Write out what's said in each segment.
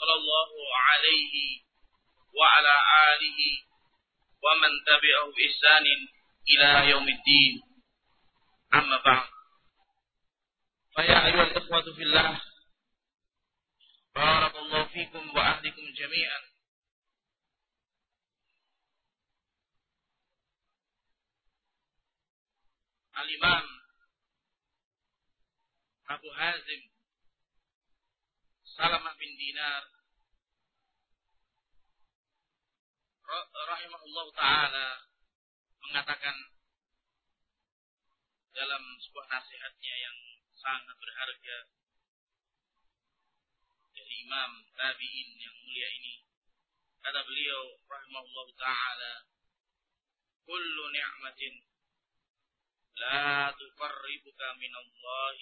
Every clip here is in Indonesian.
صلى الله عليه وعلى آله ومن تبعه بإحسان إلى يوم الدين أما بعد فيا أيها الإخوة في الله بارك الله فيكم وأهلكم جميعا الإمام Abu Hazim Salamah bin Dinar rahimahullah taala mengatakan dalam sebuah nasihatnya yang sangat berharga dari Imam Tabi'in yang mulia ini kata beliau rahimahullah taala kullu ni'matin la tuqarribuka min Allah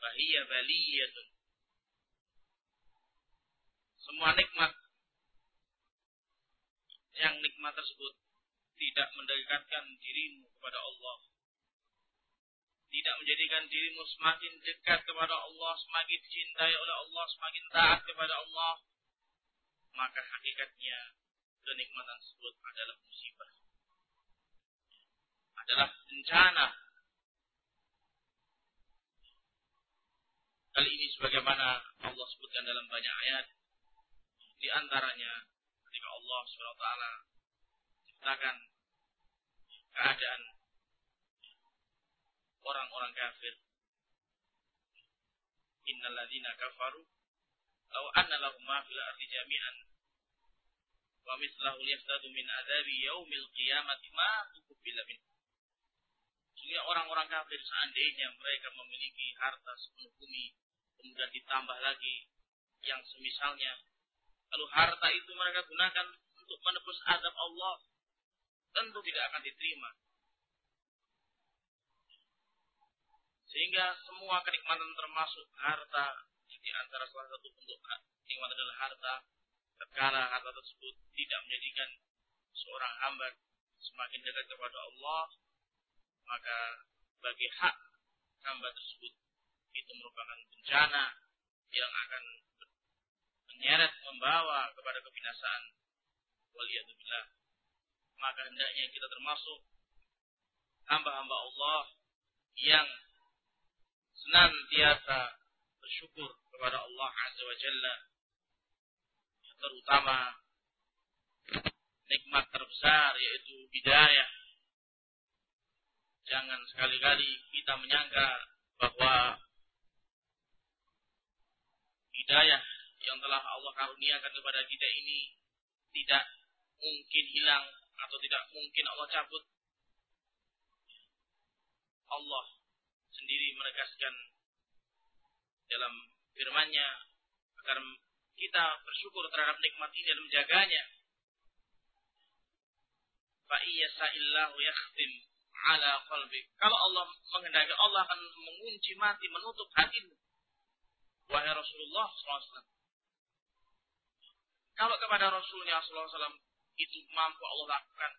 fahiya baliyatun. Semua nikmat yang nikmat tersebut tidak mendekatkan dirimu kepada Allah. Tidak menjadikan dirimu semakin dekat kepada Allah, semakin dicintai oleh Allah, semakin taat kepada Allah. Maka hakikatnya kenikmatan tersebut adalah musibah. Adalah bencana. Kali ini sebagaimana Allah sebutkan dalam banyak ayat di antaranya Allah SWT ciptakan keadaan orang-orang kafir. Innal ladzina kafaru law anna lahum ma fil ardi jami'an wa mithlahu liyaftadu min adzabi yaumil qiyamati ma tuqbila min. Sehingga orang-orang kafir seandainya mereka memiliki harta sepenuh bumi kemudian ditambah lagi yang semisalnya Lalu harta itu mereka gunakan untuk menebus azab Allah. Tentu tidak akan diterima. Sehingga semua kenikmatan termasuk harta di antara salah satu bentuk kenikmatan adalah harta. Tatkala harta tersebut tidak menjadikan seorang hamba semakin dekat kepada Allah, maka bagi hak hamba tersebut itu merupakan bencana yang akan menyeret membawa kepada kebinasaan waliyadzubillah. Maka hendaknya kita termasuk hamba-hamba Allah yang senantiasa bersyukur kepada Allah Azza wa Jalla. Terutama nikmat terbesar yaitu hidayah. Jangan sekali-kali kita menyangka bahwa hidayah yang telah Allah karuniakan kepada kita ini tidak mungkin hilang atau tidak mungkin Allah cabut. Allah sendiri menegaskan dalam firman-Nya agar kita bersyukur terhadap nikmat ini dan menjaganya. Fa sa'illahu yakhtim ala qalbik. Kalau Allah menghendaki Allah akan mengunci mati, menutup hatimu. Wahai Rasulullah SAW. Kalau kepada Rasulnya SAW itu mampu Allah lakukan,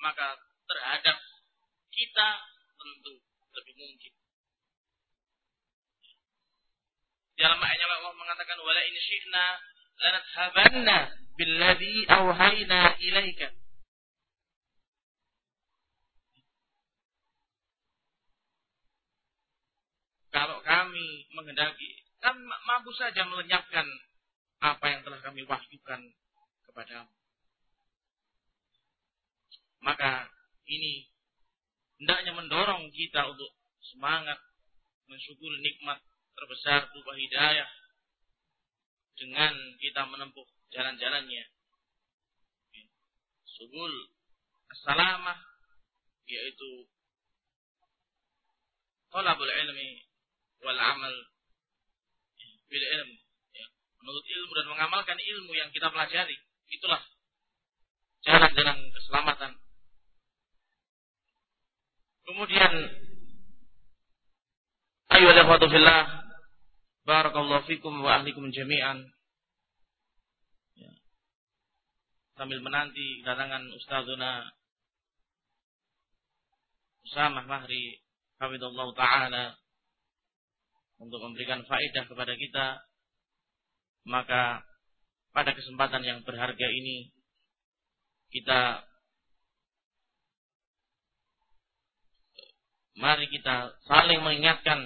maka terhadap kita tentu lebih mungkin. Dalam ayatnya Allah mengatakan wala in syi'na lanadhabanna billadhi awhayna ilaika. Kalau kami menghendaki, kan mampu saja melenyapkan apa yang telah kami wahyukan kepadamu. Maka ini hendaknya mendorong kita untuk semangat mensyukuri nikmat terbesar berupa hidayah dengan kita menempuh jalan-jalannya. Subul salamah yaitu talabul ilmi wal amal bil ilm menuntut ilmu dan mengamalkan ilmu yang kita pelajari. Itulah jalan-jalan keselamatan. Kemudian ayo akhwatu fillah barakallahu fikum wa ahlikum jami'an. Ya. Sambil menanti kedatangan Ustazuna Usamah Mahri Hafidullah Ta'ala untuk memberikan faedah kepada kita maka pada kesempatan yang berharga ini kita mari kita saling mengingatkan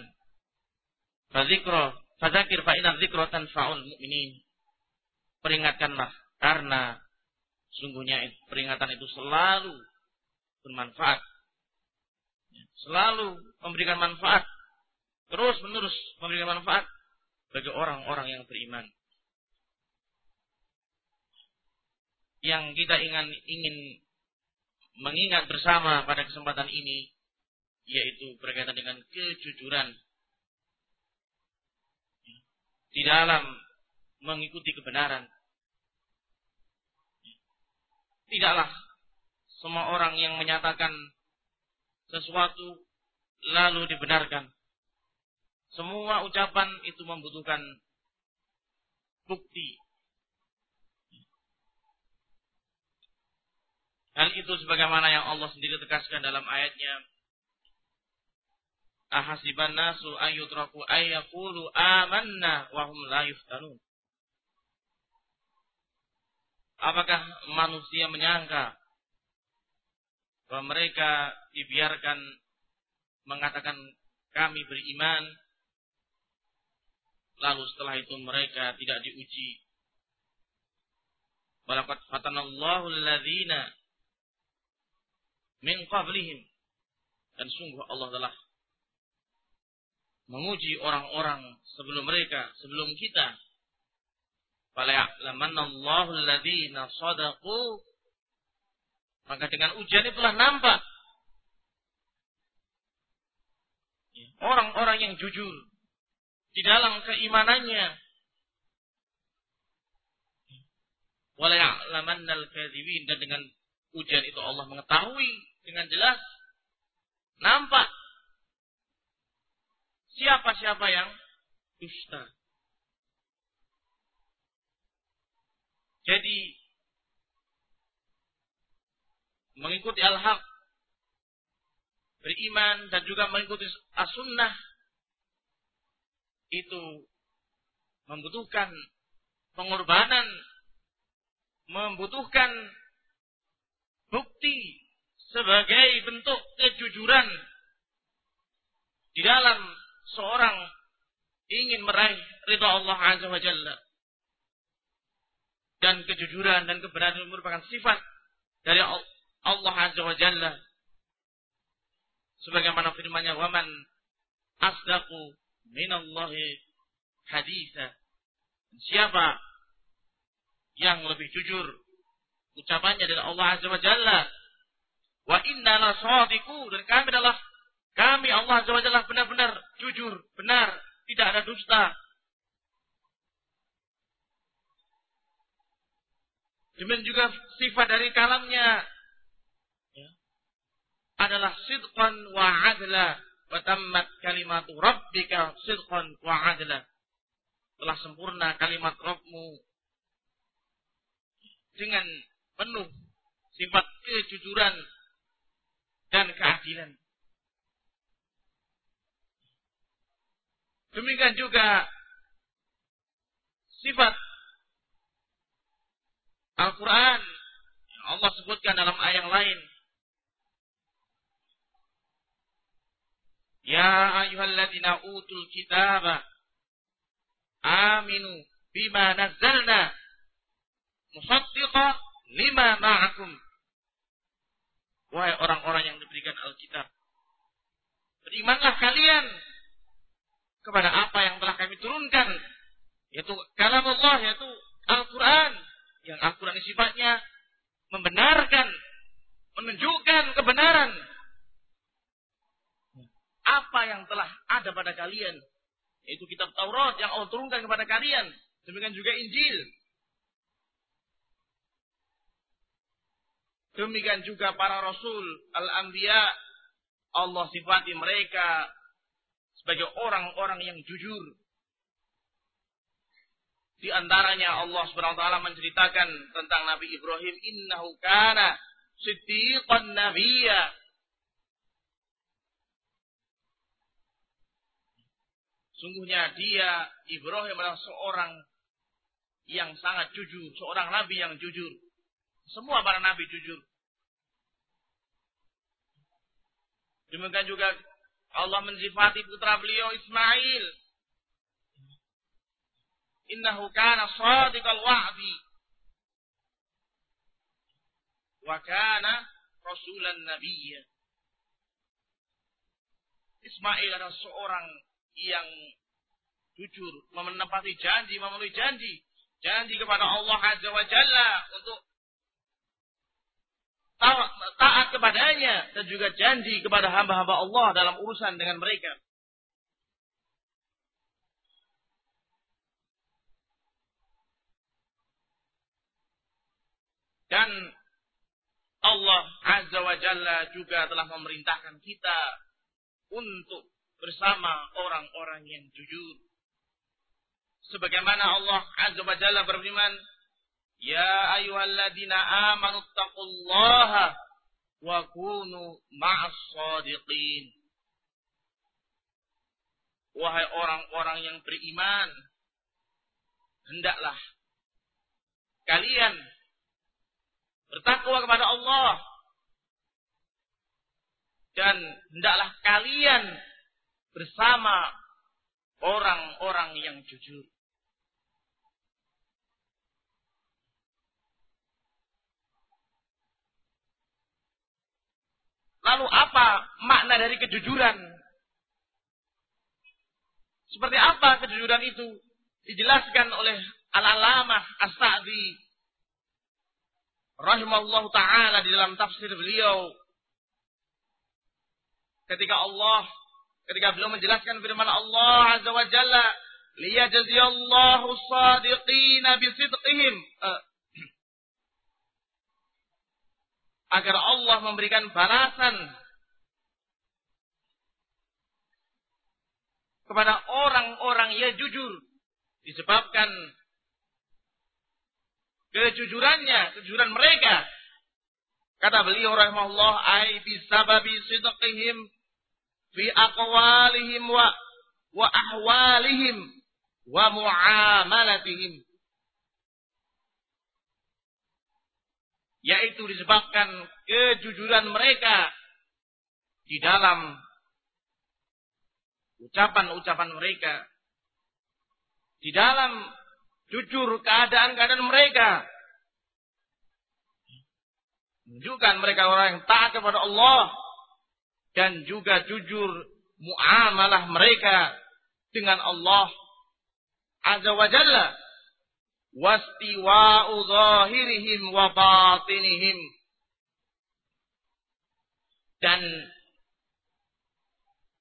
fadzikra fadzakir fa inna dzikra tanfa'ul mu'minin. Peringatkanlah karena sungguhnya peringatan itu selalu bermanfaat. Selalu memberikan manfaat. Terus menerus memberikan manfaat bagi orang-orang yang beriman yang kita ingin ingin mengingat bersama pada kesempatan ini yaitu berkaitan dengan kejujuran di dalam mengikuti kebenaran. Tidaklah semua orang yang menyatakan sesuatu lalu dibenarkan. Semua ucapan itu membutuhkan bukti Hal itu sebagaimana yang Allah sendiri tegaskan dalam ayatnya. Ahasiban nasu ayyutraku ayyakulu amanna wahum la yuftanun. Apakah manusia menyangka bahwa mereka dibiarkan mengatakan kami beriman lalu setelah itu mereka tidak diuji Walaqad fatanallahu alladhina min qablihim dan sungguh Allah telah menguji orang-orang sebelum mereka, sebelum kita. Fala ya'lamanallahu alladziina shadaqu maka dengan ujian itulah nampak orang-orang yang jujur di dalam keimanannya. Wala ya'lamannal kadzibin dan dengan ujian itu Allah mengetahui dengan jelas nampak siapa-siapa yang dusta. Jadi mengikuti al-haq beriman dan juga mengikuti as-sunnah itu membutuhkan pengorbanan membutuhkan bukti sebagai bentuk kejujuran di dalam seorang ingin meraih ridha Allah Azza wa Jalla. Dan kejujuran dan kebenaran merupakan sifat dari Allah Azza wa Jalla. Sebagaimana firman-Nya, "Waman asdaqu minallahi haditha." Siapa yang lebih jujur ucapannya dari Allah Azza wa Jalla. Wa inna la sadiku dan kami adalah kami Allah Azza wa Jalla benar-benar jujur, benar, tidak ada dusta. Demikian juga sifat dari kalamnya ya, adalah sidqan wa adla wa tammat kalimatu rabbika sidqan wa adla. Telah sempurna kalimat Rabbmu dengan penuh sifat kejujuran dan keadilan. Demikian juga sifat Al-Quran yang Allah sebutkan dalam ayat yang lain. Ya ayuhalladzina utul kitaba aminu bima nazzalna musaddiqa lima ma'akum. Wahai orang-orang yang diberikan Alkitab. Berimanlah kalian kepada apa yang telah kami turunkan. Yaitu kalam Allah, yaitu Al-Quran. Yang Al-Quran sifatnya membenarkan, menunjukkan kebenaran. Apa yang telah ada pada kalian. Yaitu kitab Taurat yang Allah turunkan kepada kalian. Demikian juga Injil. Demikian juga para rasul, al-anbiya. Allah sifati mereka sebagai orang-orang yang jujur. Di antaranya Allah SWT menceritakan tentang Nabi Ibrahim, innahu kana siddiqan nabiyya. Sungguhnya dia Ibrahim adalah seorang yang sangat jujur, seorang nabi yang jujur. Semua para nabi jujur. Demikian juga Allah mensifati putra beliau Ismail. Innahu kana sadiqal wa'di. Wa kana rasulan nabiyya. Ismail adalah seorang yang jujur, menepati janji, memenuhi janji. Janji kepada Allah Azza wa Jalla untuk taat kepadanya dan juga janji kepada hamba-hamba Allah dalam urusan dengan mereka. Dan Allah Azza wa Jalla juga telah memerintahkan kita untuk bersama orang-orang yang jujur. Sebagaimana Allah Azza wa Jalla berfirman, "Ya ayyuhalladzina amanu taqullaha wa kunu ma'as shadiqin." Wahai orang-orang yang beriman, hendaklah kalian bertakwa kepada Allah dan hendaklah kalian bersama orang-orang yang jujur. Lalu apa makna dari kejujuran? Seperti apa kejujuran itu? Dijelaskan oleh Al-Alamah As-Sa'di rahimahullah taala di dalam tafsir beliau ketika Allah ketika beliau menjelaskan firman Allah Azza wa Jalla liyajziyallahu shadiqina bisidqihim uh, agar Allah memberikan balasan kepada orang-orang yang jujur disebabkan kejujurannya, kejujuran mereka. Kata beliau rahimahullah, ai bisababi sidqihim fi aqwalihim wa wa ahwalihim wa muamalatihim. Yaitu disebabkan kejujuran mereka di dalam ucapan-ucapan mereka. Di dalam jujur keadaan-keadaan mereka. Menunjukkan mereka orang yang taat kepada Allah dan juga jujur muamalah mereka dengan Allah Azza wa Jalla wastiwa'u zahirihim wa batinihim dan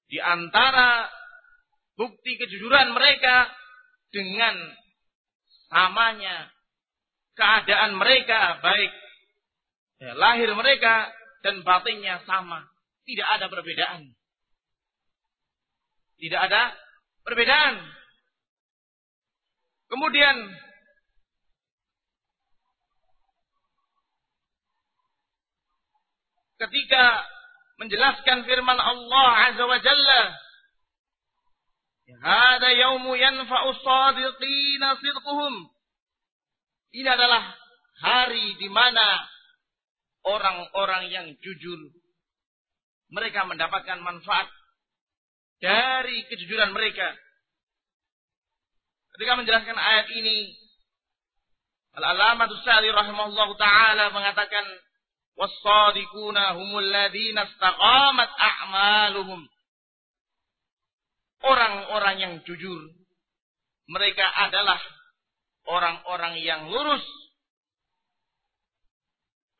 di antara bukti kejujuran mereka dengan samanya keadaan mereka baik ya, lahir mereka dan batinnya sama tidak ada perbedaan. Tidak ada perbedaan. Kemudian ketika menjelaskan firman Allah Azza wa Jalla Hada yaumu yanfa'u sadiqina sidquhum. Ini adalah hari di mana orang-orang yang jujur mereka mendapatkan manfaat dari kejujuran mereka. Ketika menjelaskan ayat ini, Al-Alamatu Sa'li rahimahullah ta'ala mengatakan, Was-sadiquna humul ladhina istaqamat a'maluhum. Orang-orang yang jujur. Mereka adalah orang-orang yang lurus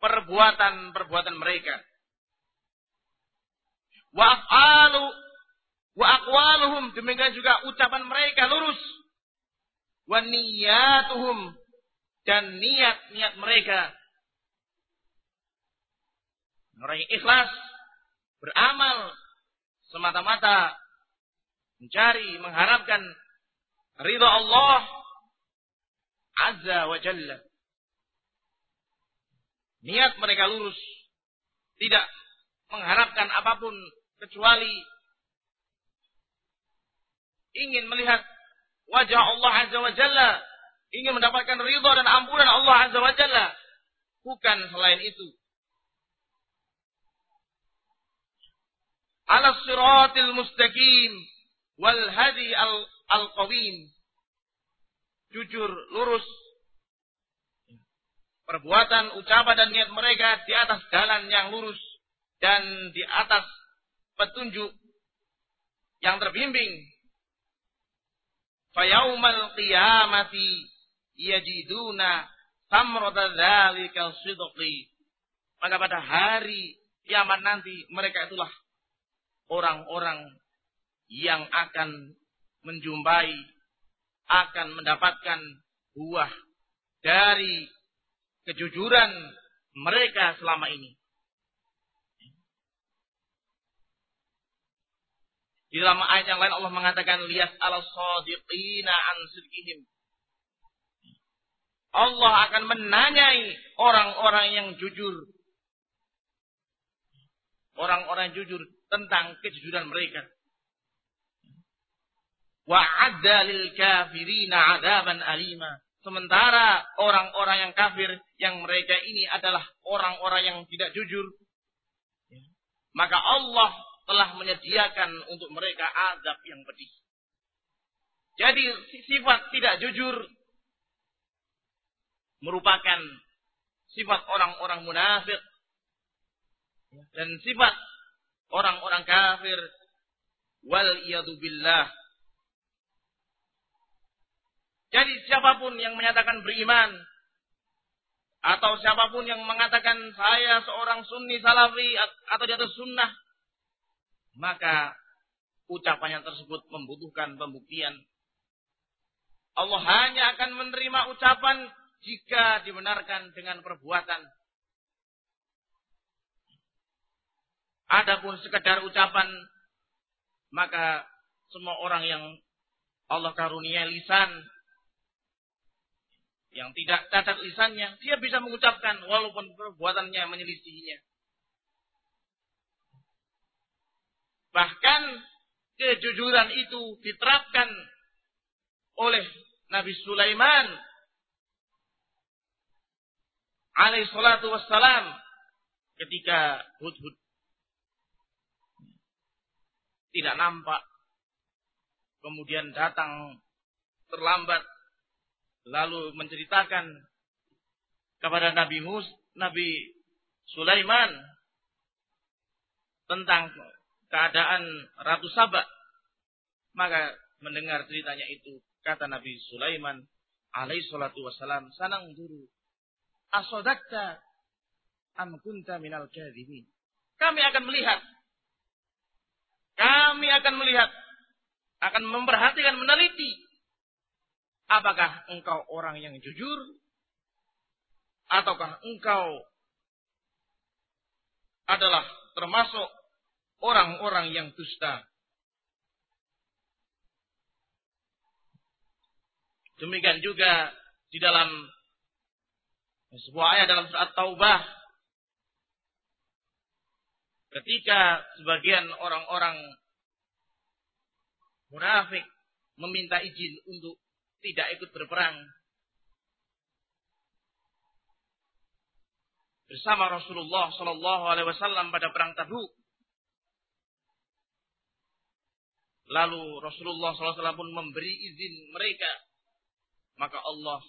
perbuatan-perbuatan mereka wa afalu wa aqwaluhum demikian juga ucapan mereka lurus wa niyatuhum dan niat-niat mereka. Orang yang ikhlas beramal semata-mata mencari, mengharapkan ridha Allah Azza wa Jalla. Niat mereka lurus. Tidak mengharapkan apa pun kecuali ingin melihat wajah Allah Azza wa Jalla, ingin mendapatkan ridha dan ampunan Allah Azza wa Jalla, bukan selain itu. Ala siratil mustaqim wal hadi al, al qawim. Jujur, lurus. Perbuatan, ucapan dan niat mereka di atas jalan yang lurus dan di atas petunjuk yang terbimbing Fayaumal qiyamati yajiduna samrata dzalika sidqi. Maka pada hari kiamat nanti mereka itulah orang-orang yang akan menjumpai akan mendapatkan buah dari kejujuran mereka selama ini. Di dalam ayat yang lain Allah mengatakan lihat ala sadiqina an sidqihim. Allah akan menanyai orang-orang yang jujur. Orang-orang jujur tentang kejujuran mereka. Wa adda lil kafirina adaban alima. Sementara orang-orang yang kafir yang mereka ini adalah orang-orang yang tidak jujur. Maka Allah telah menyediakan untuk mereka azab yang pedih. Jadi sifat tidak jujur merupakan sifat orang-orang munafik dan sifat orang-orang kafir wal billah. Jadi siapa pun yang menyatakan beriman atau siapa pun yang mengatakan saya seorang sunni salafi atau di atas sunnah maka ucapannya tersebut membutuhkan pembuktian. Allah hanya akan menerima ucapan jika dibenarkan dengan perbuatan. Adapun sekedar ucapan, maka semua orang yang Allah karunia lisan, yang tidak cacat lisannya, dia bisa mengucapkan walaupun perbuatannya menyelisihinya. Bahkan kejujuran itu diterapkan oleh Nabi Sulaiman alaihi salatu wassalam ketika Hudhud tidak nampak kemudian datang terlambat lalu menceritakan kepada Nabi Mus Nabi Sulaiman tentang keadaan Ratu Sabah. Maka mendengar ceritanya itu, kata Nabi Sulaiman alaihi salatu wassalam, sanang dulu. Asodakta am kunta minal kadhibin. Kami akan melihat. Kami akan melihat. Akan memperhatikan, meneliti. Apakah engkau orang yang jujur? Ataukah engkau adalah termasuk orang-orang yang dusta. Demikian juga di dalam sebuah ayat dalam surat Taubah ketika sebagian orang-orang munafik meminta izin untuk tidak ikut berperang bersama Rasulullah Shallallahu Alaihi Wasallam pada perang Tabuk. Lalu Rasulullah SAW pun memberi izin mereka. Maka Allah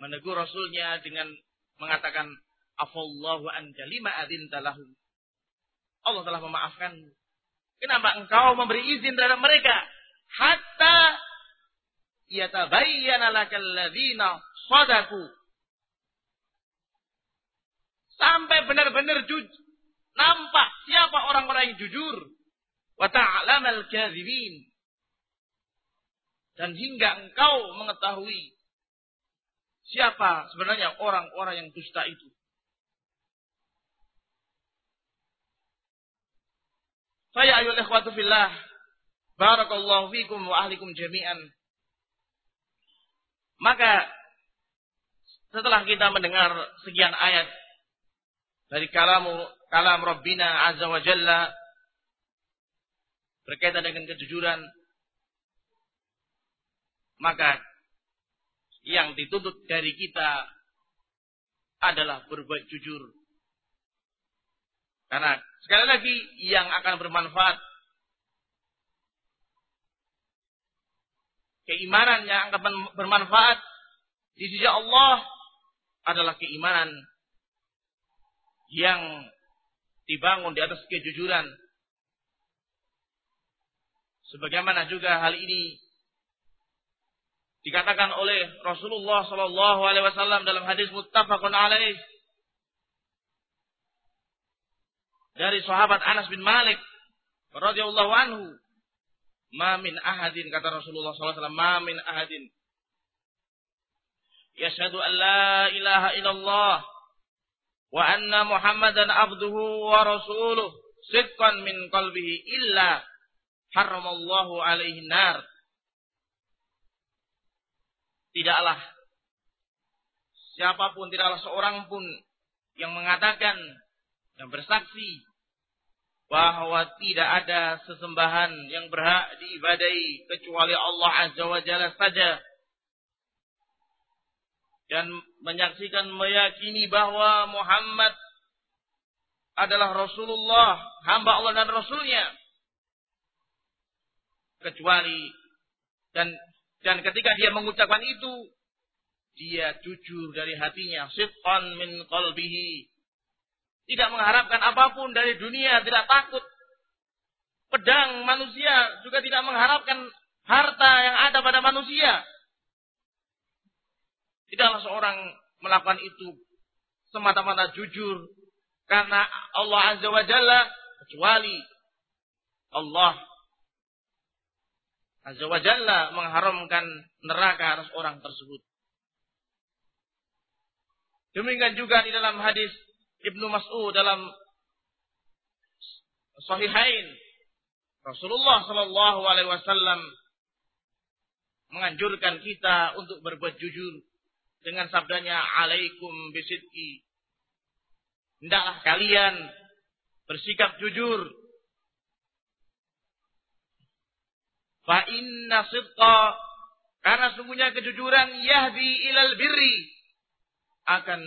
menegur Rasulnya dengan mengatakan, Afallahu anka lima adin talahum. Allah telah memaafkan. Kenapa engkau memberi izin terhadap mereka? Hatta yatabayyana lakal ladzina sadaku. Sampai benar-benar jujur. Nampak siapa orang-orang yang jujur wa ta'lamal kadzibin. dan hingga engkau mengetahui siapa sebenarnya orang-orang yang dusta itu. Saya ayol ikhwatu fillah. Barakallahu fikum wa ahlikum jami'an. Maka setelah kita mendengar sekian ayat dari kalamu kalam Rabbina Azza wa Jalla berkaitan dengan kejujuran maka yang dituntut dari kita adalah berbuat jujur. Karena sekali lagi yang akan bermanfaat keimanan yang akan bermanfaat di sisi Allah adalah keimanan yang dibangun di atas kejujuran. Sebagaimana juga hal ini dikatakan oleh Rasulullah Shallallahu Alaihi Wasallam dalam hadis muttafaqun alaih dari sahabat Anas bin Malik radhiyallahu anhu ma min ahadin kata Rasulullah SAW ma min ahadin. Yashhadu an la ilaha illallah wa anna muhammadan abduhu wa rasuluh sidqan min qalbihi illa haramallahu alaihi nar. Tidaklah siapa pun tidaklah seorang pun yang mengatakan yang bersaksi bahwa tidak ada sesembahan yang berhak diibadai kecuali Allah Azza wa Jalla saja dan menyaksikan meyakini bahwa Muhammad adalah Rasulullah, hamba Allah dan Rasulnya. Kecuali dan dan ketika dia mengucapkan itu, dia jujur dari hatinya. Sidqan min qalbihi. Tidak mengharapkan apa pun dari dunia, tidak takut. Pedang manusia juga tidak mengharapkan harta yang ada pada manusia. Tidaklah seorang melakukan itu semata-mata jujur karena Allah Azza wa Jalla kecuali Allah Azza wa Jalla mengharamkan neraka atas orang tersebut. Demikian juga di dalam hadis Ibnu Mas'ud dalam Sahihain. Rasulullah Shallallahu Alaihi Wasallam menganjurkan kita untuk berbuat jujur dengan sabdanya alaikum bisidki hendaklah kalian bersikap jujur. Fa inna sidqa karena sungguhnya kejujuran yahdi ilal birri akan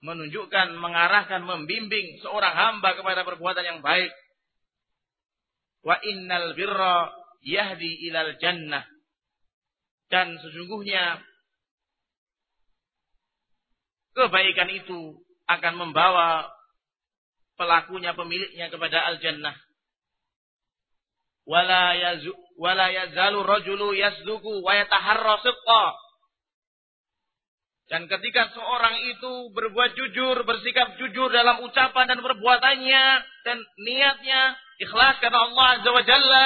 menunjukkan, mengarahkan, membimbing seorang hamba kepada perbuatan yang baik. Wa innal birra yahdi ilal jannah. Dan sesungguhnya kebaikan itu akan membawa pelakunya, pemiliknya kepada al-jannah wala yazalu rajulu yasduku wa yataharra dan ketika seorang itu berbuat jujur, bersikap jujur dalam ucapan dan perbuatannya dan niatnya ikhlas karena Allah Azza wa Jalla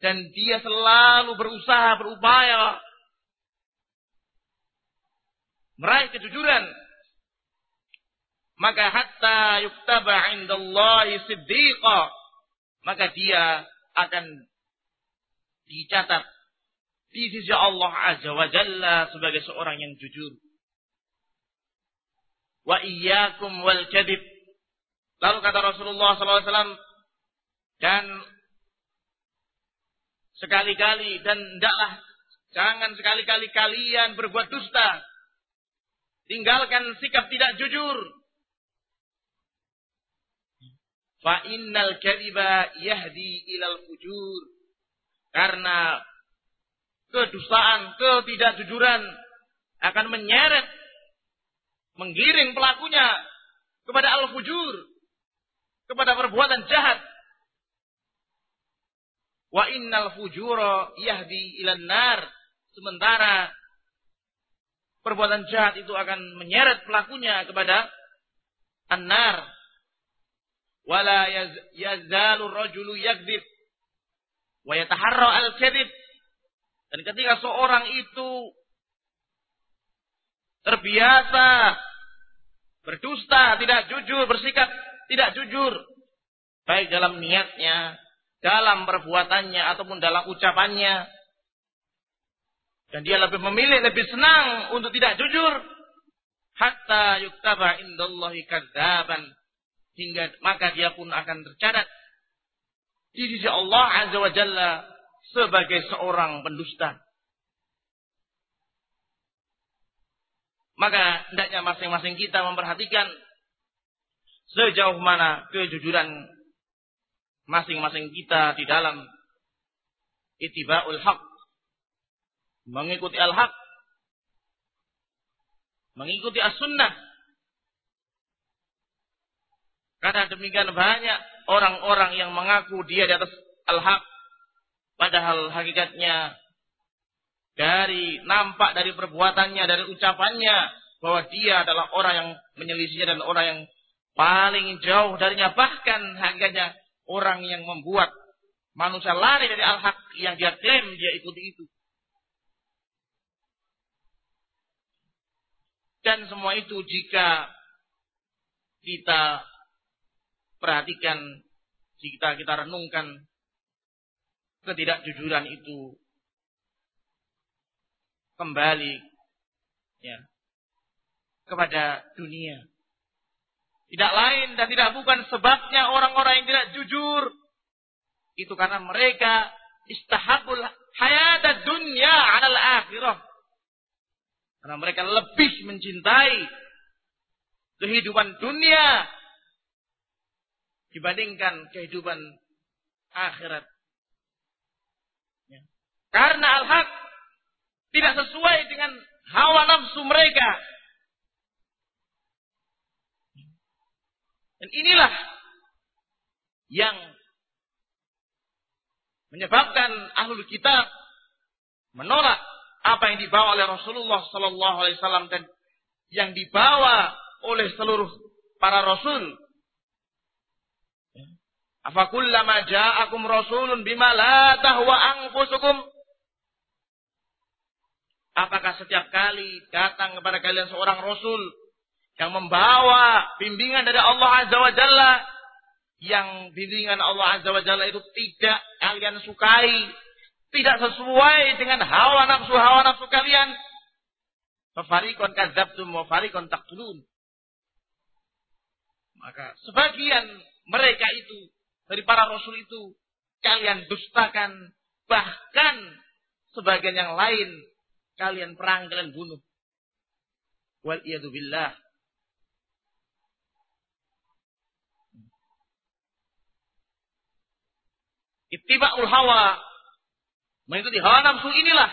dan dia selalu berusaha berupaya meraih kejujuran maka hatta yuktaba indallahi siddiqa maka dia akan dicatat di sisi Allah Azza wa Jalla sebagai seorang yang jujur. Wa iyyakum wal kadib. Lalu kata Rasulullah SAW, dan sekali-kali dan hendaklah jangan sekali-kali kalian berbuat dusta. Tinggalkan sikap tidak jujur. Fa innal kadhiba yahdi ilal fujur. Karena kedustaan, ketidakjujuran akan menyeret, menggiring pelakunya kepada al-fujur, kepada perbuatan jahat. Wa innal fujura yahdi ilan nar. Sementara perbuatan jahat itu akan menyeret pelakunya kepada an-nar, wala yazalu rajulu yakdzib wa yataharra al-kadhib Dan ketika seorang itu terbiasa berdusta, tidak jujur, bersikap tidak jujur, baik dalam niatnya, dalam perbuatannya ataupun dalam ucapannya, dan dia lebih memilih, lebih senang untuk tidak jujur, hatta yuktaba indallahi kadzaban hingga maka dia pun akan tercatat di sisi Allah Azza wa Jalla sebagai seorang pendusta. Maka hendaknya masing-masing kita memperhatikan sejauh mana kejujuran masing-masing kita di dalam itiba'ul haq. Mengikuti al-haq. Mengikuti as-sunnah. Karena demikian banyak orang-orang yang mengaku dia di atas al-haq. Padahal hakikatnya dari nampak dari perbuatannya, dari ucapannya bahwa dia adalah orang yang menyelisihi dan orang yang paling jauh darinya bahkan hakikatnya orang yang membuat manusia lari dari al-haq yang dia klaim dia ikuti itu. Dan semua itu jika kita perhatikan, jika kita renungkan ketidakjujuran itu kembali ya kepada dunia. Tidak lain dan tidak bukan sebabnya orang-orang yang tidak jujur. Itu karena mereka istahabul hayat dunia alal akhirah. Karena mereka lebih mencintai kehidupan dunia dibandingkan kehidupan akhirat. Karena al-haq tidak sesuai dengan hawa nafsu mereka. Dan inilah yang menyebabkan ahlul kitab menolak apa yang dibawa oleh Rasulullah Sallallahu Alaihi Wasallam dan yang dibawa oleh seluruh para rasul. Afakullama ja'akum rasulun bima la tahwa anfusukum Apakah setiap kali datang kepada kalian seorang rasul yang membawa bimbingan dari Allah Azza wa Jalla yang bimbingan Allah Azza wa Jalla itu tidak kalian sukai, tidak sesuai dengan hawa nafsu hawa nafsu kalian. Fafarikon kadzabtum wa farikon taqtulun. Maka sebagian mereka itu dari para rasul itu kalian dustakan bahkan sebagian yang lain Kalian perang, kalian bunuh. Wal billah. Ittiba'ul hawa. Mengikuti hawa nafsu inilah.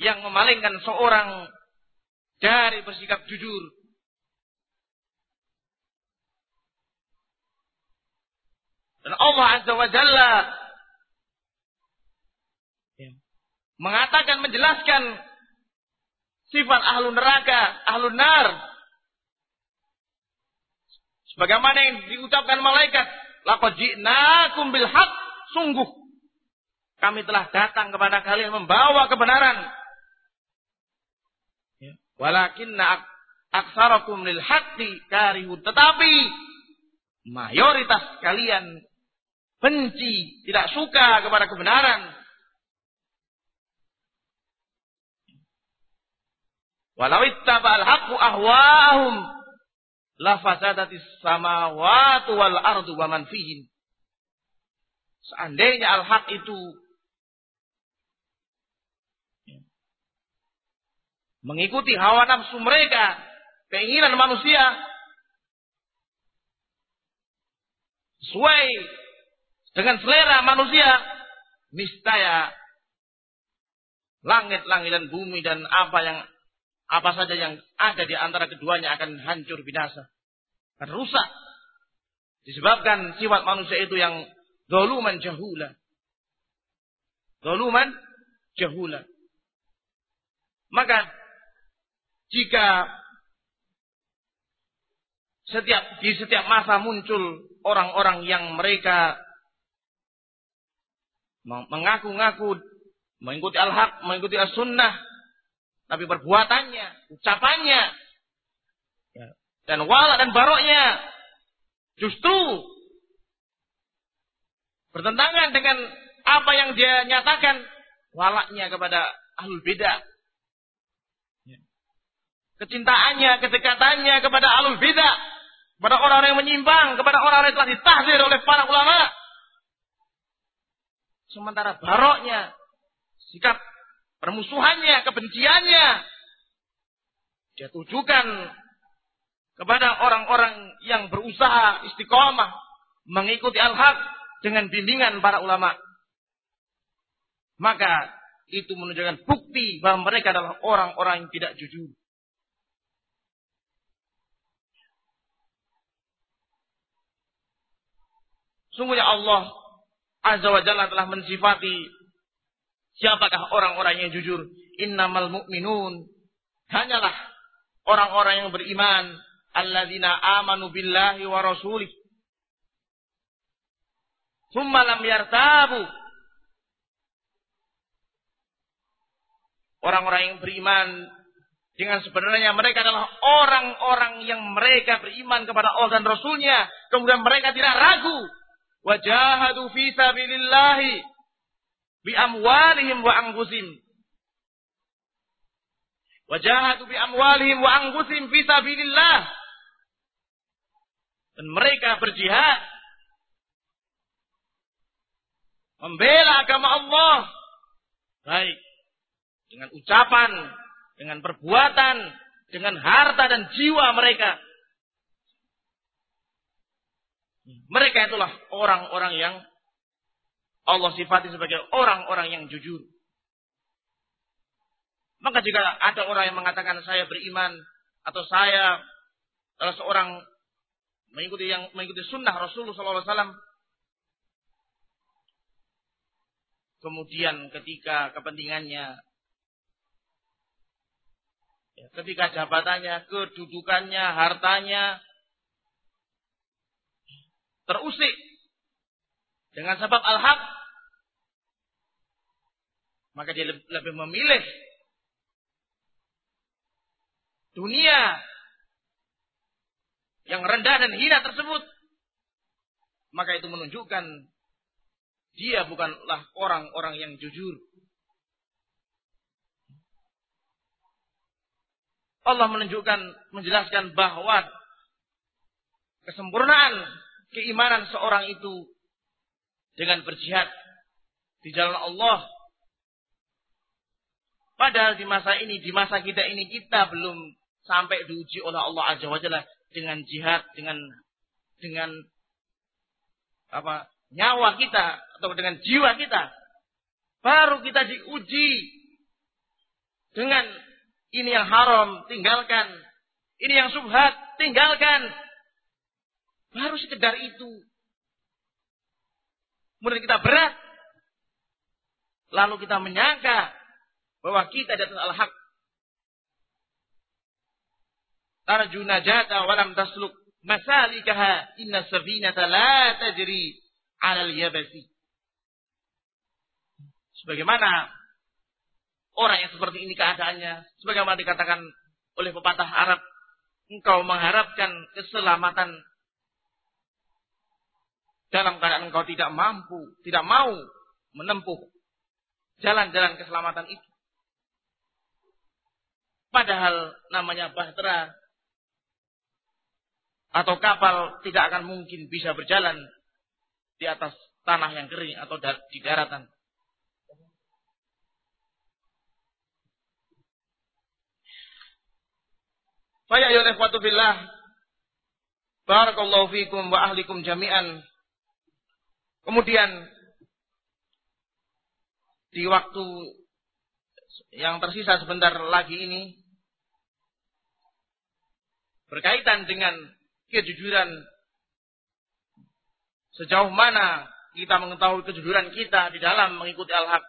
Yang memalingkan seorang dari bersikap jujur. Dan Allah Azza wa Jalla mengatakan menjelaskan sifat ahlu neraka, ahlu nar. Sebagaimana yang diucapkan malaikat, laqad ji'nakum bil haq, sungguh kami telah datang kepada kalian membawa kebenaran. Ya. Walakinna aksarakum lil haqqi karihun. Tetapi mayoritas kalian benci, tidak suka kepada kebenaran. Walau ittaba'al haqqu ahwa'ahum la fasadatis samawati wal ardu wa man fihin. Seandainya al-haq itu mengikuti hawa nafsu mereka, keinginan manusia sesuai dengan selera manusia, niscaya langit-langit dan bumi dan apa yang apa saja yang ada di antara keduanya akan hancur binasa. Akan rusak. Disebabkan sifat manusia itu yang doluman jahula. Doluman jahula. Maka jika setiap di setiap masa muncul orang-orang yang mereka mengaku-ngaku mengikuti al-haq, mengikuti as-sunnah, tapi perbuatannya, ucapannya, ya, dan wala dan baroknya justru bertentangan dengan apa yang dia nyatakan walaknya kepada ahlul bidah. Ya. Kecintaannya, kedekatannya kepada ahlul bidah, kepada orang-orang yang menyimpang, kepada orang-orang yang telah ditahdir oleh para ulama. Sementara baroknya, sikap permusuhannya, kebenciannya, dia tujukan kepada orang-orang yang berusaha istiqomah mengikuti al-haq dengan bimbingan para ulama. Maka itu menunjukkan bukti bahwa mereka adalah orang-orang yang tidak jujur. Sungguhnya Allah Azza wa Jalla telah mensifati siapakah orang-orang yang jujur. Innamal mu'minun. Hanyalah orang-orang yang beriman. Alladzina amanu billahi wa rasulih. Summa lam yartabu. Orang-orang yang beriman dengan sebenarnya mereka adalah orang-orang yang mereka beriman kepada Allah dan Rasulnya. Kemudian mereka tidak ragu wajahadu fi sabilillahi bi amwalihim wa anfusihim. Wajahadu bi amwalihim wa anfusihim fi sabilillah. Dan mereka berjihad. Membela agama Allah. Baik. Dengan ucapan dengan perbuatan dengan harta dan jiwa mereka. Mereka itulah orang-orang yang Allah sifati sebagai orang-orang yang jujur. Maka jika ada orang yang mengatakan saya beriman atau saya adalah seorang mengikuti yang mengikuti sunnah Rasulullah SAW, kemudian ketika kepentingannya, ya, ketika jabatannya, kedudukannya, hartanya, terusik dengan sebab al-haq, maka dia lebih memilih dunia yang rendah dan hina tersebut. Maka itu menunjukkan dia bukanlah orang-orang yang jujur. Allah menunjukkan, menjelaskan bahwa kesempurnaan keimanan seorang itu dengan berjihad di jalan Allah. Padahal di masa ini, di masa kita ini kita belum sampai diuji oleh Allah Azza wa Jalla dengan jihad, dengan dengan apa nyawa kita atau dengan jiwa kita. Baru kita diuji dengan ini yang haram, tinggalkan. Ini yang subhat, tinggalkan. Baru sekedar itu. Kemudian kita berat. Lalu kita menyangka bahwa kita di atas al-haq. Arju najata walam tasluk masalikaha inna sabinata la tajri alal yabasi. Sebagaimana orang yang seperti ini keadaannya, sebagaimana dikatakan oleh pepatah Arab, engkau mengharapkan keselamatan dalam keadaan engkau tidak mampu, tidak mau menempuh jalan-jalan keselamatan itu. Padahal namanya bahtera atau kapal tidak akan mungkin bisa berjalan di atas tanah yang kering atau di daratan. Faya ya ikhwatu billah. Barakallahu fikum wa ahlikum jami'an. Kemudian di waktu yang tersisa sebentar lagi ini berkaitan dengan kejujuran. Sejauh mana kita mengetahui kejujuran kita di dalam mengikuti al-haq.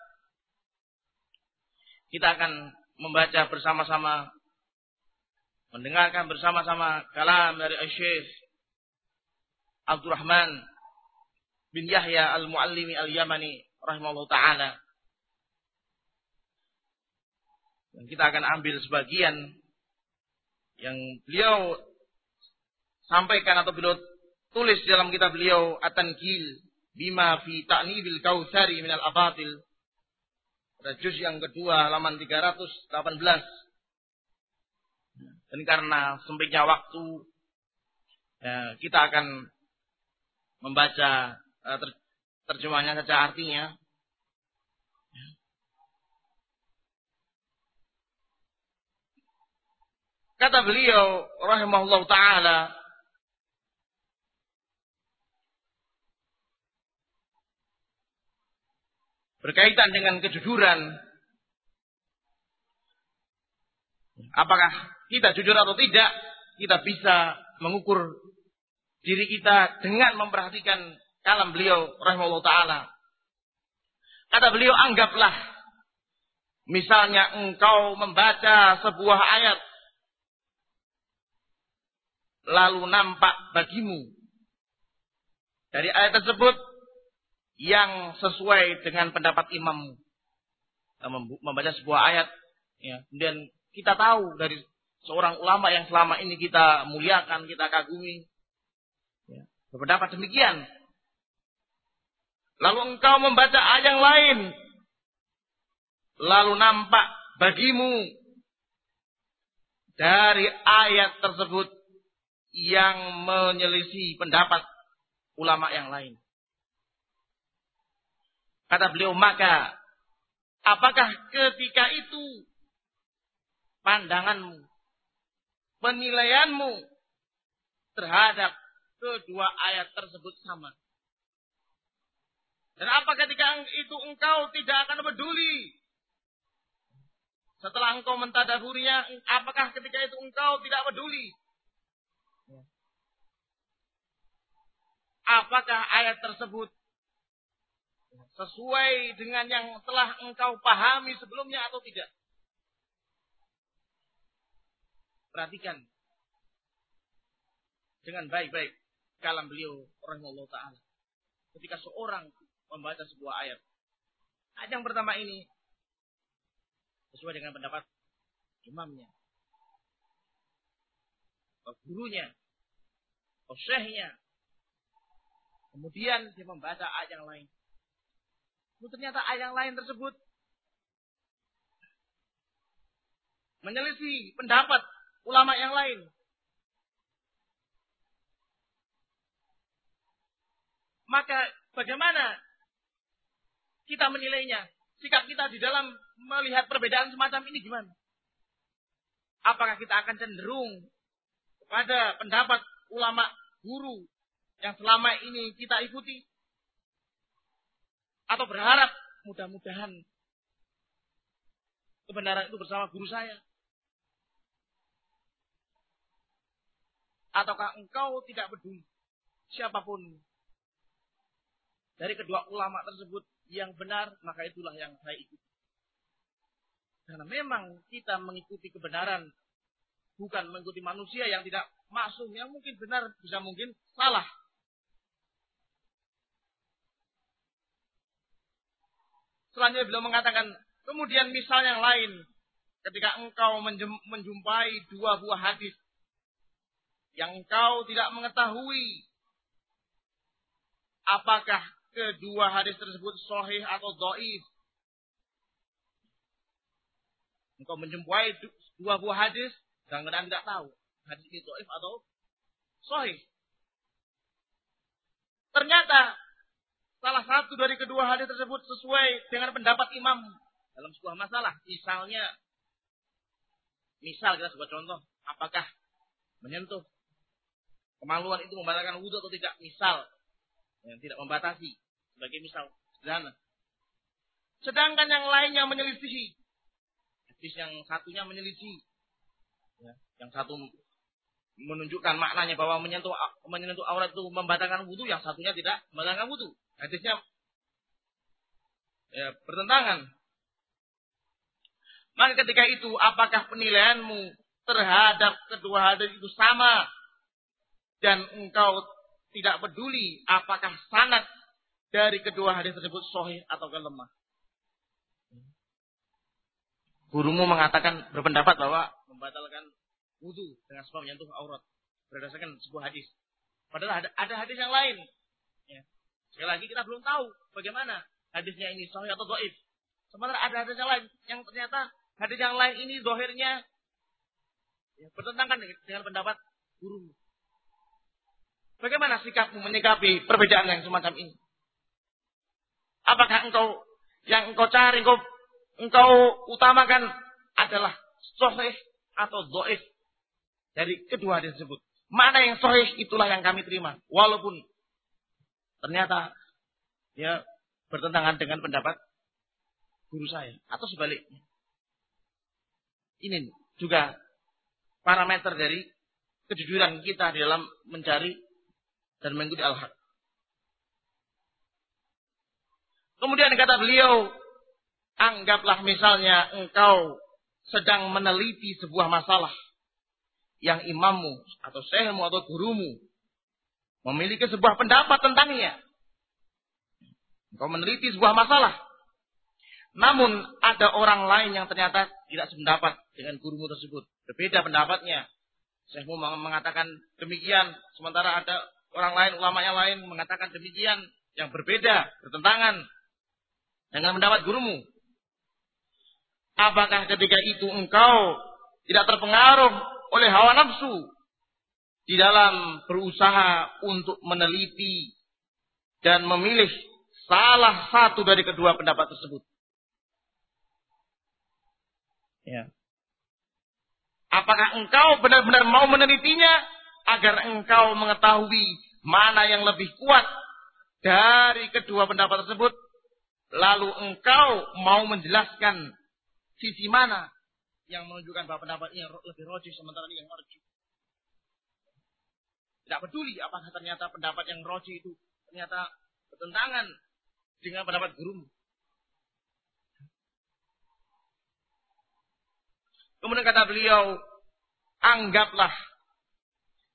Kita akan membaca bersama-sama. Mendengarkan bersama-sama kalam dari Syekh Abdurrahman bin Yahya al-Muallimi al-Yamani rahimahullah taala. Dan kita akan ambil sebagian yang beliau sampaikan atau beliau tulis dalam kitab beliau At-Tankil bima fi ta'nibil kautsari minal abatil pada juz yang kedua halaman 318 dan karena sempitnya waktu ya, kita akan membaca uh, ter terjemahnya saja artinya Kata beliau rahimahullah taala berkaitan dengan kejujuran apakah kita jujur atau tidak kita bisa mengukur diri kita dengan memperhatikan kalam beliau rahimahullah taala. Kata beliau anggaplah misalnya engkau membaca sebuah ayat lalu nampak bagimu. Dari ayat tersebut yang sesuai dengan pendapat imammu. Membaca sebuah ayat, ya, kemudian kita tahu dari seorang ulama yang selama ini kita muliakan, kita kagumi, ya, berpendapat demikian. Lalu engkau membaca ayat yang lain, lalu nampak bagimu. Dari ayat tersebut yang menyelisih pendapat ulama yang lain. Kata beliau, maka apakah ketika itu pandanganmu, penilaianmu terhadap kedua ayat tersebut sama? Dan apa ketika itu engkau tidak akan peduli setelah engkau mentadaburinya, apakah ketika itu engkau tidak peduli apakah ayat tersebut sesuai dengan yang telah engkau pahami sebelumnya atau tidak. Perhatikan dengan baik-baik kalam beliau rahimahullah taala. Ketika seorang membaca sebuah ayat. Ayat yang pertama ini sesuai dengan pendapat imamnya. Gurunya. Syekhnya. Kemudian dia membaca ayat yang lain. Lalu ternyata ayat yang lain tersebut menyelisih pendapat ulama yang lain. Maka bagaimana kita menilainya? Sikap kita di dalam melihat perbedaan semacam ini gimana? Apakah kita akan cenderung kepada pendapat ulama guru yang selama ini kita ikuti? Atau berharap mudah-mudahan kebenaran itu bersama guru saya? Ataukah engkau tidak peduli siapa pun dari kedua ulama tersebut yang benar, maka itulah yang saya ikuti. Karena memang kita mengikuti kebenaran bukan mengikuti manusia yang tidak maksum, yang mungkin benar, bisa mungkin salah. Selanjutnya beliau mengatakan, kemudian misal yang lain, ketika engkau menjumpai dua buah hadis yang engkau tidak mengetahui apakah kedua hadis tersebut sahih atau doif. Engkau menjumpai dua buah hadis dan kadang tidak tahu hadis ini doif atau sahih. Ternyata salah satu dari kedua hadis tersebut sesuai dengan pendapat imam dalam sebuah masalah. Misalnya, misal kita sebuah contoh, apakah menyentuh kemaluan itu membatalkan wudhu atau tidak? Misal, yang tidak membatasi sebagai misal sederhana. Sedangkan yang lainnya menyelisihi. Hadis yang satunya menyelisihi. Ya, yang satu menunjukkan maknanya bahwa menyentuh menyentuh aurat itu membatalkan wudhu, yang satunya tidak membatalkan wudhu. Hadisnya ya, bertentangan. Maka ketika itu apakah penilaianmu terhadap kedua hadis itu sama dan engkau tidak peduli apakah sanad dari kedua hadis tersebut sahih atau lemah. gurumu mengatakan berpendapat bahwa membatalkan wudhu dengan sebab menyentuh aurat berdasarkan sebuah hadis. Padahal ada, ada hadis yang lain. Ya. Sekali lagi kita belum tahu bagaimana hadisnya ini sahih atau doif. Sementara ada hadis yang lain yang ternyata hadis yang lain ini dohirnya ya, bertentangan dengan pendapat gurumu. Bagaimana sikapmu menyikapi perbedaan yang semacam ini? Apakah engkau yang engkau cari, engkau engkau utamakan adalah sahih atau doif dari kedua hadis tersebut? Mana yang sahih itulah yang kami terima, walaupun ternyata ya bertentangan dengan pendapat guru saya atau sebaliknya. Ini juga parameter dari kejujuran kita di dalam mencari dan mengikuti al-haq. Kemudian kata beliau, anggaplah misalnya engkau sedang meneliti sebuah masalah yang imammu atau sehmu atau gurumu memiliki sebuah pendapat tentangnya. Engkau meneliti sebuah masalah. Namun ada orang lain yang ternyata tidak sependapat dengan gurumu tersebut. Berbeda pendapatnya. Sehmu mengatakan demikian. Sementara ada orang lain, ulama yang lain mengatakan demikian, yang berbeda, bertentangan dengan mendapat gurumu. Apakah ketika itu engkau tidak terpengaruh oleh hawa nafsu di dalam berusaha untuk meneliti dan memilih salah satu dari kedua pendapat tersebut? Ya. Apakah engkau benar-benar mau menelitinya agar engkau mengetahui mana yang lebih kuat dari kedua pendapat tersebut, lalu engkau mau menjelaskan sisi mana yang menunjukkan bahwa pendapat ini lebih rojih sementara ini yang rojih. Tidak peduli apakah ternyata pendapat yang rojih itu ternyata bertentangan dengan pendapat gurumu. Kemudian kata beliau, anggaplah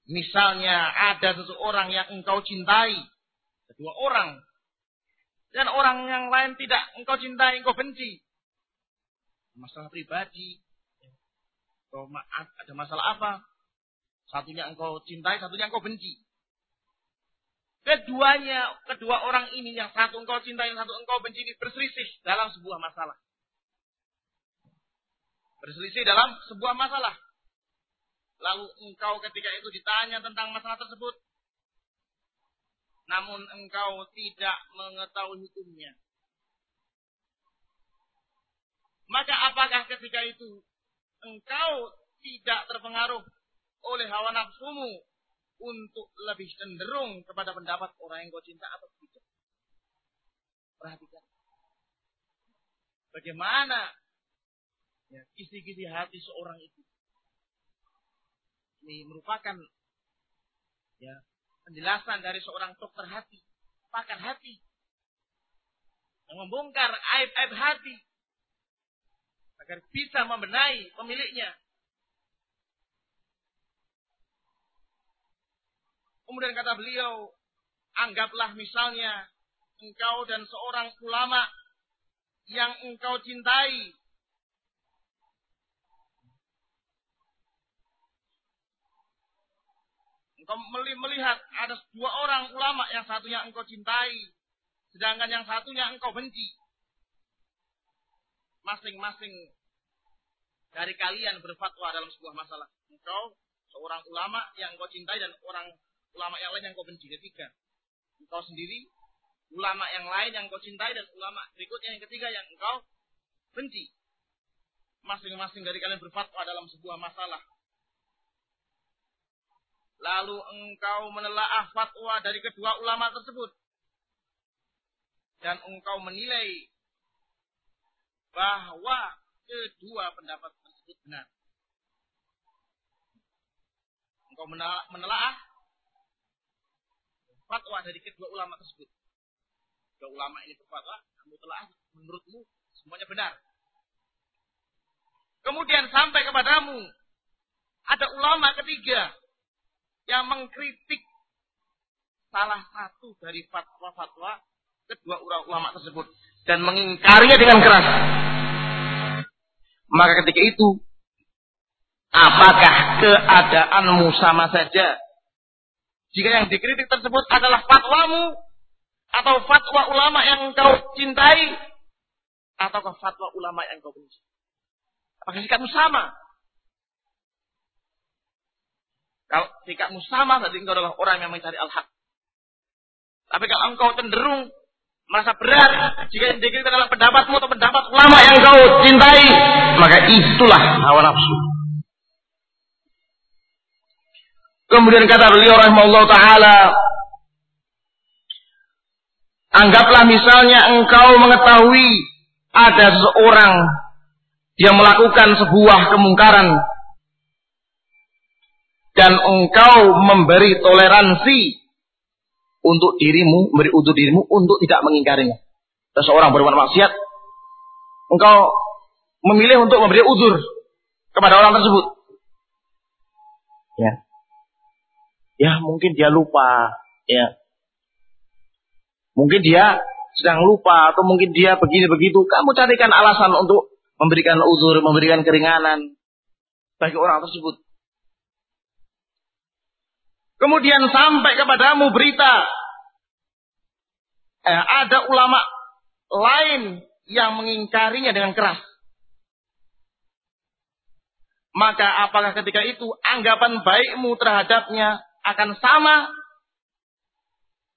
Misalnya ada seseorang yang engkau cintai. Kedua orang. Dan orang yang lain tidak engkau cintai, engkau benci. Masalah pribadi. Ada masalah apa? Satunya engkau cintai, satunya engkau benci. Keduanya, kedua orang ini yang satu engkau cintai, yang satu engkau benci ini berselisih dalam sebuah masalah. Berselisih dalam sebuah masalah. Lalu engkau ketika itu ditanya tentang masalah tersebut. Namun engkau tidak mengetahui hukumnya. Maka apakah ketika itu engkau tidak terpengaruh oleh hawa nafsumu untuk lebih cenderung kepada pendapat orang yang kau cinta atau tidak? Perhatikan. Bagaimana ya, kisi-kisi hati seorang itu ini merupakan ya penjelasan dari seorang dokter hati, pakar hati yang membongkar aib-aib hati agar bisa membenahi pemiliknya. Kemudian kata beliau, anggaplah misalnya engkau dan seorang ulama yang engkau cintai Engkau melihat ada dua orang ulama yang satunya engkau cintai, sedangkan yang satunya engkau benci. Masing-masing dari kalian berfatwa dalam sebuah masalah. Engkau seorang ulama yang engkau cintai dan orang ulama yang lain yang engkau benci. Ketiga, engkau sendiri, ulama yang lain yang engkau cintai dan ulama berikutnya yang ketiga yang engkau benci. Masing-masing dari kalian berfatwa dalam sebuah masalah Lalu engkau menelaah fatwa dari kedua ulama tersebut. Dan engkau menilai bahwa kedua pendapat tersebut benar. Engkau menelaah fatwa dari kedua ulama tersebut. Kedua ulama ini berfatwa, kamu telah menurutmu semuanya benar. Kemudian sampai kepadamu ada ulama ketiga yang mengkritik salah satu dari fatwa-fatwa kedua ulama tersebut dan mengingkarinya dengan keras. Maka ketika itu, apakah keadaanmu sama saja? Jika yang dikritik tersebut adalah fatwamu, atau fatwa ulama yang engkau cintai, ataukah fatwa ulama yang engkau benci? Apakah sikapmu sama? Kalau sikapmu sama, berarti engkau adalah orang yang mencari al-haq. Tapi kalau engkau cenderung merasa berat jika yang dikritik adalah pendapatmu atau pendapat ulama yang kau cintai, maka itulah hawa nafsu. Kemudian kata beliau rahimahullah taala, anggaplah misalnya engkau mengetahui ada seseorang yang melakukan sebuah kemungkaran dan engkau memberi toleransi untuk dirimu, memberi untuk dirimu untuk tidak mengingkarinya. Seseorang berbuat maksiat, engkau memilih untuk memberi uzur kepada orang tersebut. Ya, mungkin dia lupa, ya. Mungkin dia sedang lupa atau mungkin dia begini begitu. Kamu carikan alasan untuk memberikan uzur, memberikan keringanan bagi orang tersebut. Kemudian sampai kepadamu berita. Eh, ada ulama lain yang mengingkarinya dengan keras. Maka apakah ketika itu anggapan baikmu terhadapnya akan sama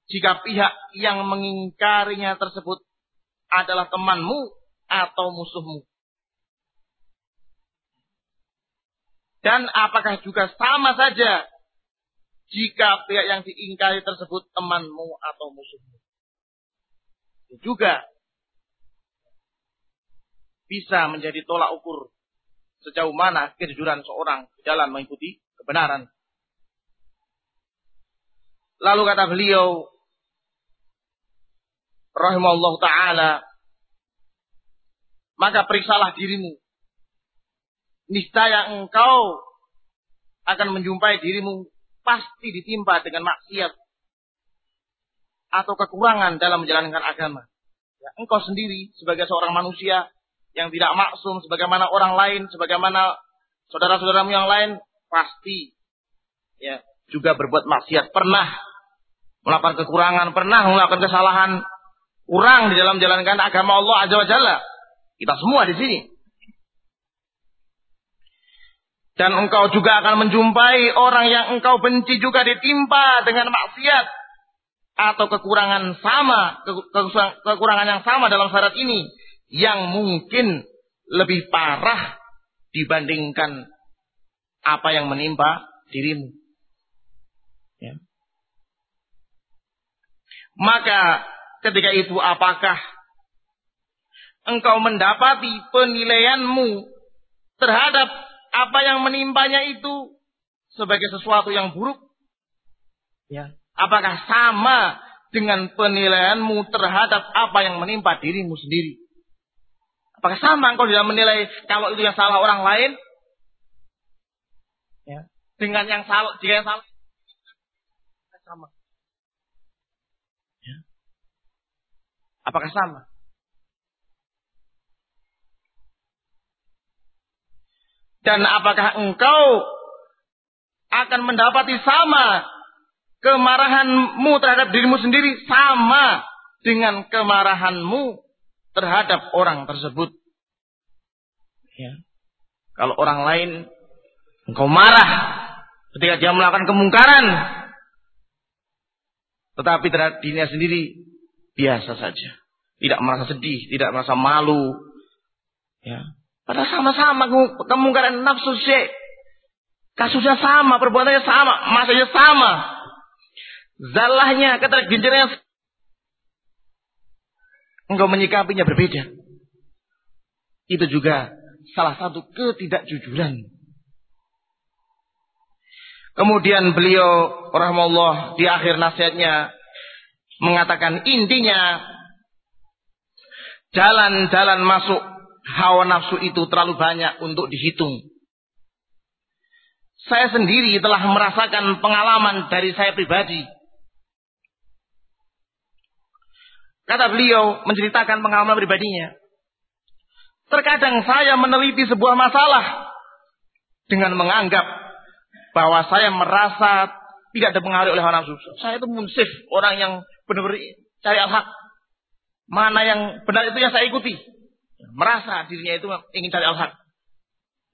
jika pihak yang mengingkarinya tersebut adalah temanmu atau musuhmu? Dan apakah juga sama saja jika pihak yang diingkari tersebut temanmu atau musuhmu. Itu juga bisa menjadi tolak ukur sejauh mana kejujuran seorang dalam mengikuti kebenaran. Lalu kata beliau, rahimahullah ta'ala, maka periksalah dirimu. Niscaya engkau akan menjumpai dirimu pasti ditimpa dengan maksiat atau kekurangan dalam menjalankan agama. Ya, engkau sendiri sebagai seorang manusia yang tidak maksum sebagaimana orang lain, sebagaimana saudara-saudaramu yang lain pasti ya juga berbuat maksiat, pernah melakukan kekurangan, pernah melakukan kesalahan, kurang di dalam menjalankan agama Allah Azza wa Jalla. Kita semua di sini. Dan engkau juga akan menjumpai orang yang engkau benci juga ditimpa dengan maksiat. Atau kekurangan sama, kekurangan yang sama dalam syarat ini. Yang mungkin lebih parah dibandingkan apa yang menimpa dirimu. Ya. Maka ketika itu apakah engkau mendapati penilaianmu terhadap apa yang menimpanya itu sebagai sesuatu yang buruk? Ya. Apakah sama dengan penilaianmu terhadap apa yang menimpa dirimu sendiri? Apakah sama engkau dalam menilai kalau itu yang salah orang lain? Ya. Dengan yang salah, jika yang salah sama. Apakah sama? Dan apakah engkau akan mendapati sama kemarahanmu terhadap dirimu sendiri sama dengan kemarahanmu terhadap orang tersebut. Ya. Kalau orang lain engkau marah ketika dia melakukan kemungkaran, tetapi terhadap dirinya sendiri biasa saja, tidak merasa sedih, tidak merasa malu, ya, Padahal sama-sama kemungkaran nafsu syekh. Kasusnya sama, perbuatannya sama, masanya sama. Zalahnya, kata gencernya engkau menyikapinya berbeda. Itu juga salah satu ketidakjujuran. Kemudian beliau rahimahullah di akhir nasihatnya mengatakan intinya jalan-jalan masuk hawa nafsu itu terlalu banyak untuk dihitung. Saya sendiri telah merasakan pengalaman dari saya pribadi. Kata beliau menceritakan pengalaman pribadinya. Terkadang saya meneliti sebuah masalah dengan menganggap bahwa saya merasa tidak dipengaruhi oleh hawa nafsu. Saya itu munsif, orang yang benar-benar cari al-haq. Mana yang benar itu yang saya ikuti. Merasa dirinya itu ingin cari al-haq.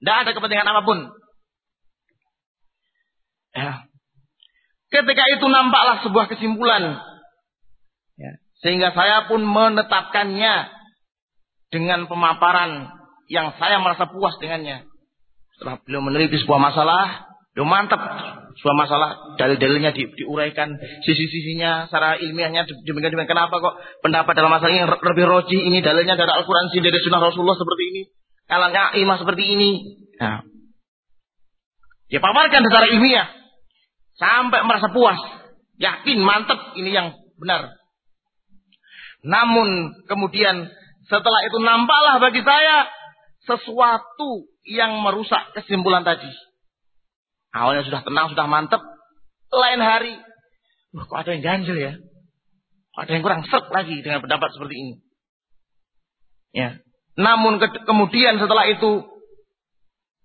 Tidak ada kepentingan apa pun. Ya. Ketika itu nampaklah sebuah kesimpulan. Ya. Sehingga saya pun menetapkannya dengan pemaparan yang saya merasa puas dengannya. Setelah beliau meneliti sebuah masalah, beliau mantap sebuah masalah, dalil-dalilnya di, diuraikan, sisi-sisinya, secara ilmiahnya demikian demikian. Kenapa kok pendapat dalam masalah ini lebih roji ini dalilnya dari Al-Quran sini dari Sunnah Rasulullah seperti ini, kalangnya imam seperti ini. Nah, dia paparkan secara ilmiah sampai merasa puas, yakin, mantap ini yang benar. Namun kemudian setelah itu nampaklah bagi saya sesuatu yang merusak kesimpulan tadi. Awalnya sudah tenang, sudah mantep. Lain hari, Wah, kok ada yang ganjil ya? Kok ada yang kurang serp lagi dengan pendapat seperti ini? Ya. Namun ke kemudian setelah itu,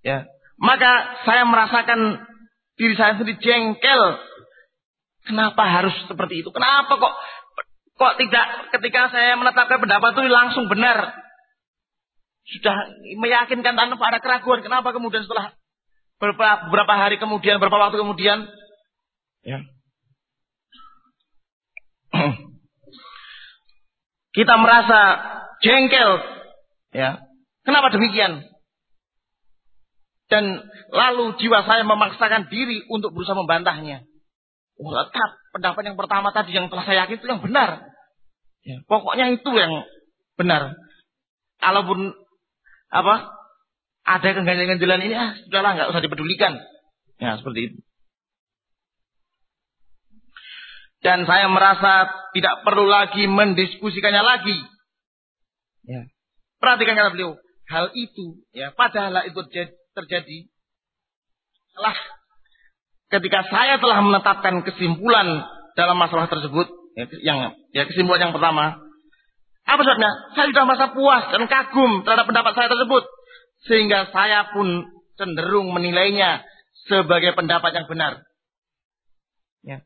ya, maka saya merasakan diri saya sendiri jengkel. Kenapa harus seperti itu? Kenapa kok Kok tidak ketika saya menetapkan pendapat itu langsung benar? Sudah meyakinkan tanpa ada keraguan. Kenapa kemudian setelah beberapa, beberapa hari kemudian, beberapa waktu kemudian, ya, kita merasa jengkel, ya. Kenapa demikian? Dan lalu jiwa saya memaksakan diri untuk berusaha membantahnya. Oh, tetap pendapat yang pertama tadi yang telah saya yakin itu yang benar. Ya, pokoknya itu yang benar. Kalaupun apa ada keganjilan-ganjilan ini, ah sudahlah nggak usah dipedulikan. Ya seperti itu. Dan saya merasa tidak perlu lagi mendiskusikannya lagi. Ya. Perhatikan kata beliau, hal itu, ya, padahal itu terjadi setelah ketika saya telah menetapkan kesimpulan dalam masalah tersebut, Ya, yang ya kesimpulan yang pertama. Apa sebabnya? Saya sudah merasa puas dan kagum terhadap pendapat saya tersebut. Sehingga saya pun cenderung menilainya sebagai pendapat yang benar. Ya.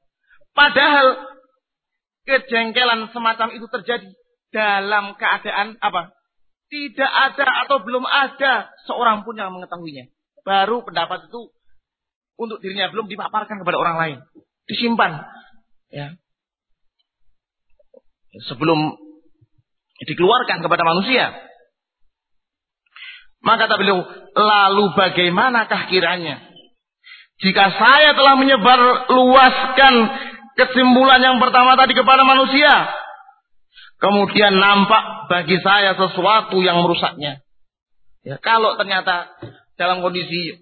Padahal kejengkelan semacam itu terjadi dalam keadaan apa? Tidak ada atau belum ada seorang pun yang mengetahuinya. Baru pendapat itu untuk dirinya belum dipaparkan kepada orang lain. Disimpan. Ya sebelum dikeluarkan kepada manusia. Maka kata beliau, lalu bagaimanakah kiranya? Jika saya telah menyebar luaskan kesimpulan yang pertama tadi kepada manusia. Kemudian nampak bagi saya sesuatu yang merusaknya. Ya, kalau ternyata dalam kondisi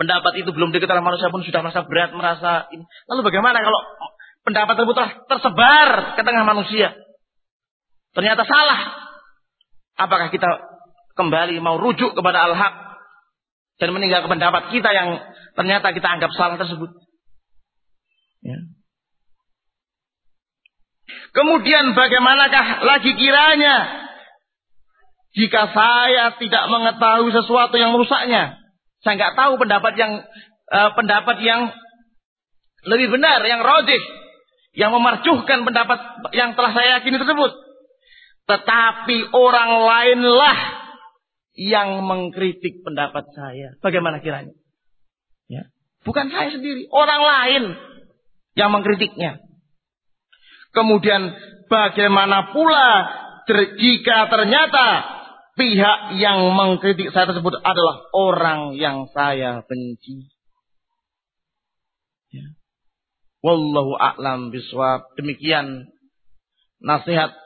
pendapat itu belum diketahui manusia pun sudah merasa berat, merasa ini. Lalu bagaimana kalau pendapat tersebut tersebar ke tengah manusia. Ternyata salah. Apakah kita kembali mau rujuk kepada al-haq dan meninggalkan pendapat kita yang ternyata kita anggap salah tersebut? Ya. Kemudian bagaimanakah lagi kiranya jika saya tidak mengetahui sesuatu yang merusaknya? Saya nggak tahu pendapat yang uh, pendapat yang lebih benar, yang rojih, yang memarjuhkan pendapat yang telah saya yakini tersebut. Tetapi orang lainlah yang mengkritik pendapat saya. Bagaimana kiranya? Ya. Bukan saya sendiri, orang lain yang mengkritiknya. Kemudian bagaimana pula jika ternyata pihak yang mengkritik saya tersebut adalah orang yang saya benci. Ya. Wallahu a'lam biswab. Demikian nasihat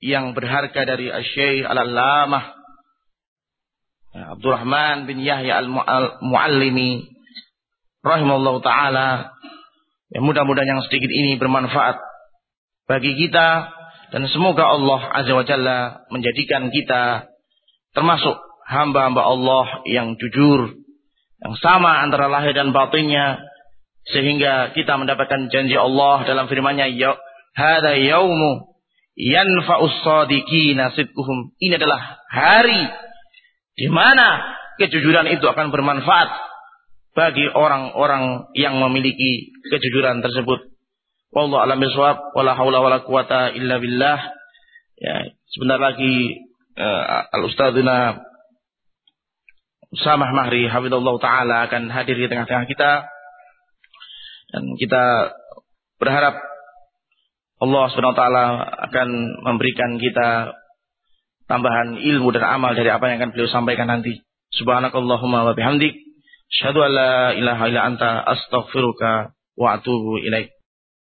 yang berharga dari Syekh Al-Allamah ya, Abdurrahman bin Yahya Al-Muallimi rahimallahu taala. Ya, mudah-mudahan yang sedikit ini bermanfaat bagi kita dan semoga Allah Azza wa Jalla menjadikan kita termasuk hamba-hamba Allah yang jujur, yang sama antara lahir dan batinnya, sehingga kita mendapatkan janji Allah dalam firman-Nya, "Ya hada yaumu yanfa'us shadiqina sidquhum. Ini adalah hari di mana kejujuran itu akan bermanfaat bagi orang-orang yang memiliki kejujuran tersebut. Wallahu a'lam bishawab. Wala haula wala quwata illa billah. Ya, sebentar lagi uh, Al-Ustadzuna Usamah Mahri Hafizullah Ta'ala akan hadir di tengah-tengah kita. Dan kita berharap Allah SWT akan memberikan kita tambahan ilmu dan amal dari apa yang akan beliau sampaikan nanti. Subhanakallahumma wa bihamdik. Asyhadu an la ilaha illa anta astaghfiruka wa atubu ilaik.